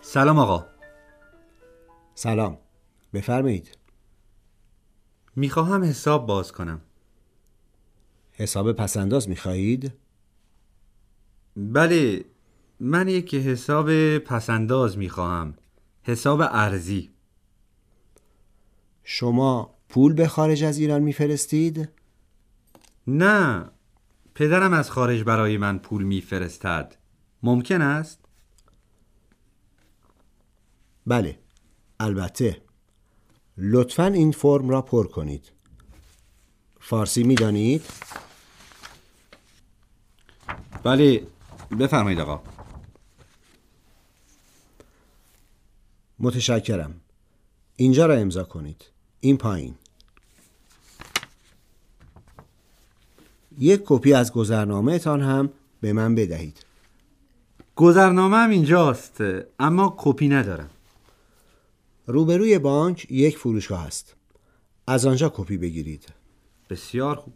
سلام آقا. سلام. بفرمایید. می‌خواهم حساب باز کنم. حساب پسنداز می‌خواهید؟ بله من یک حساب پسنداز می‌خواهم. حساب ارزی. شما پول به خارج از ایران میفرستید؟ نه پدرم از خارج برای من پول میفرستد. ممکن است؟ بله البته. لطفا این فرم را پر کنید. فارسی می‌دانید؟ بله بفرمایید آقا. متشکرم. اینجا را امضا کنید. این پایین. یک کپی از گذرنامه تان هم به من بدهید. گذرنامه هم اینجاست اما کپی ندارم. روبروی بانک یک فروشگاه است. از آنجا کپی بگیرید. بسیار خوب.